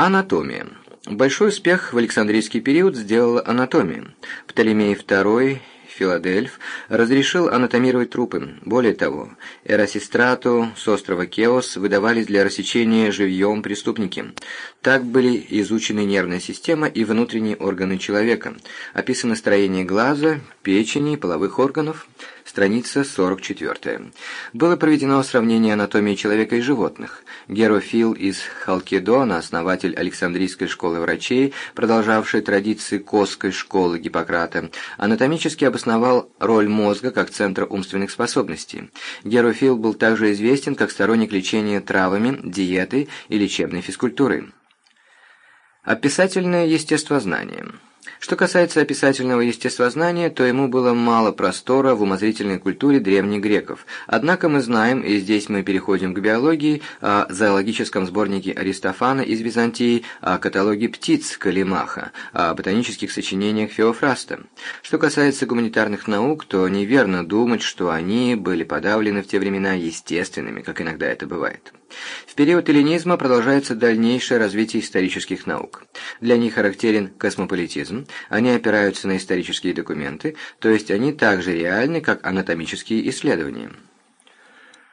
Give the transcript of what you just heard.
Анатомия. Большой успех в Александрийский период сделала анатомия. Птолемей II Филадельф разрешил анатомировать трупы. Более того, Эрасистрату с острова Кеос выдавались для рассечения живьем преступники. Так были изучены нервная система и внутренние органы человека. Описано строение глаза, печени, половых органов – Страница 44. Было проведено сравнение анатомии человека и животных. Герофил из Халкидона, основатель Александрийской школы врачей, продолжавший традиции Косской школы Гиппократа, анатомически обосновал роль мозга как центра умственных способностей. Герофил был также известен как сторонник лечения травами, диетой и лечебной физкультурой. Описательное естествознание – что касается описательного естествознания, то ему было мало простора в умозрительной культуре древних греков. Однако мы знаем, и здесь мы переходим к биологии, о зоологическом сборнике Аристофана из Византии, о каталоге птиц Калимаха, о ботанических сочинениях Феофраста. Что касается гуманитарных наук, то неверно думать, что они были подавлены в те времена естественными, как иногда это бывает. В период эллинизма продолжается дальнейшее развитие исторических наук. Для них характерен космополитизм, они опираются на исторические документы, то есть они так же реальны, как анатомические исследования.